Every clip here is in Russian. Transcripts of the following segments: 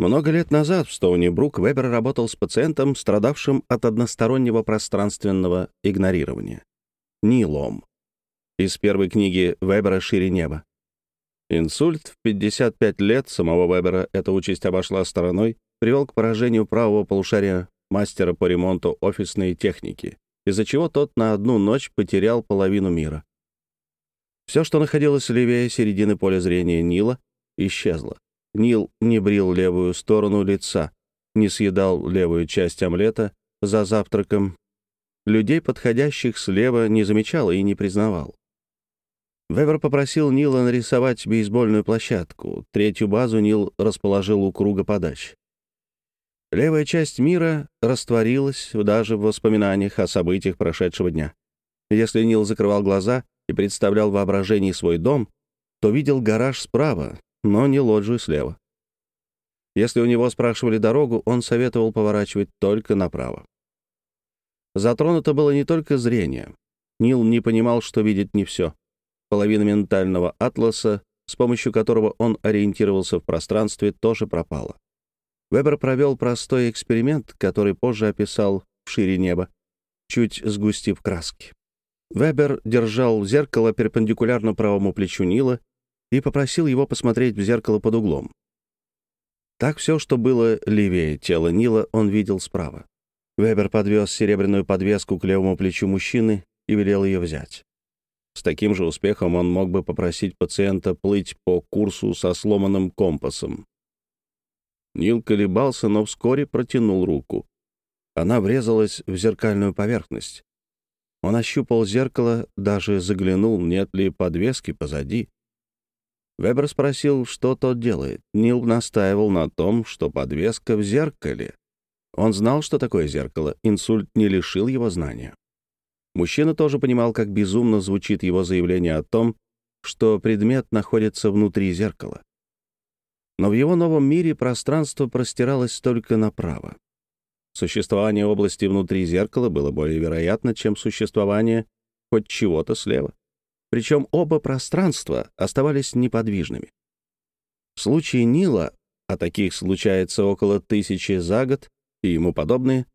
Много лет назад в Стоуни-Брук Вебер работал с пациентом, страдавшим от одностороннего пространственного игнорирования. Нилом. Из первой книги Вебера «Шире неба». Инсульт в 55 лет самого Вебера эта участь обошла стороной, привел к поражению правого полушария мастера по ремонту офисной техники, из-за чего тот на одну ночь потерял половину мира. Все, что находилось левее середины поля зрения Нила, исчезло. Нил не брил левую сторону лица, не съедал левую часть омлета за завтраком. Людей, подходящих слева, не замечал и не признавал. Вебер попросил Нила нарисовать бейсбольную площадку. Третью базу Нил расположил у круга подач. Левая часть мира растворилась даже в воспоминаниях о событиях прошедшего дня. Если Нил закрывал глаза и представлял воображении свой дом, то видел гараж справа, но не лоджию слева. Если у него спрашивали дорогу, он советовал поворачивать только направо. Затронуто было не только зрение. Нил не понимал, что видит не все. Половина ментального атласа, с помощью которого он ориентировался в пространстве, тоже пропала. Вебер провел простой эксперимент, который позже описал в шире неба, чуть сгустив краски. Вебер держал зеркало перпендикулярно правому плечу Нила и попросил его посмотреть в зеркало под углом. Так все, что было левее тела Нила, он видел справа. Вебер подвез серебряную подвеску к левому плечу мужчины и велел ее взять. С таким же успехом он мог бы попросить пациента плыть по курсу со сломанным компасом. Нил колебался, но вскоре протянул руку. Она врезалась в зеркальную поверхность. Он ощупал зеркало, даже заглянул, нет ли подвески позади. Вебер спросил, что тот делает. Нил настаивал на том, что подвеска в зеркале. Он знал, что такое зеркало. Инсульт не лишил его знания. Мужчина тоже понимал, как безумно звучит его заявление о том, что предмет находится внутри зеркала. Но в его новом мире пространство простиралось только направо. Существование области внутри зеркала было более вероятно, чем существование хоть чего-то слева. Причем оба пространства оставались неподвижными. В случае Нила, а таких случается около тысячи за год и ему подобные,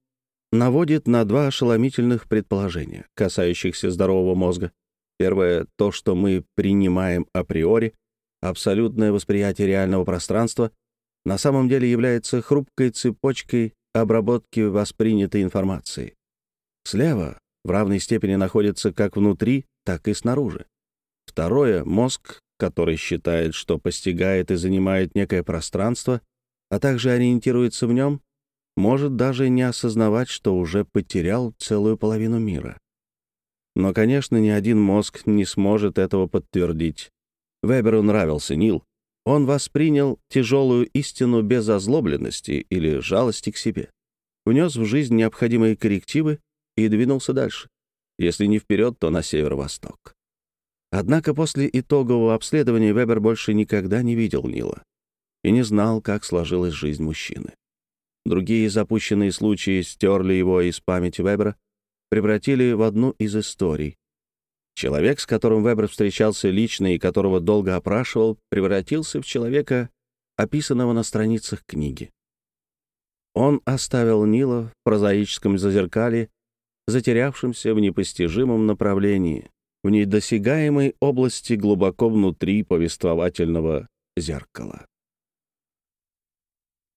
наводит на два ошеломительных предположения, касающихся здорового мозга. Первое — то, что мы принимаем априори, абсолютное восприятие реального пространства, на самом деле является хрупкой цепочкой обработки воспринятой информации. Слева в равной степени находится как внутри, так и снаружи. Второе — мозг, который считает, что постигает и занимает некое пространство, а также ориентируется в нем, может даже не осознавать, что уже потерял целую половину мира. Но, конечно, ни один мозг не сможет этого подтвердить. Веберу нравился Нил. Он воспринял тяжелую истину без озлобленности или жалости к себе, внес в жизнь необходимые коррективы и двинулся дальше. Если не вперед, то на северо-восток. Однако после итогового обследования Вебер больше никогда не видел Нила и не знал, как сложилась жизнь мужчины. Другие запущенные случаи стерли его из памяти Вебера, превратили в одну из историй. Человек, с которым Вебер встречался лично и которого долго опрашивал, превратился в человека, описанного на страницах книги. Он оставил Нила в прозаическом зазеркале затерявшимся в непостижимом направлении, в недосягаемой области глубоко внутри повествовательного зеркала.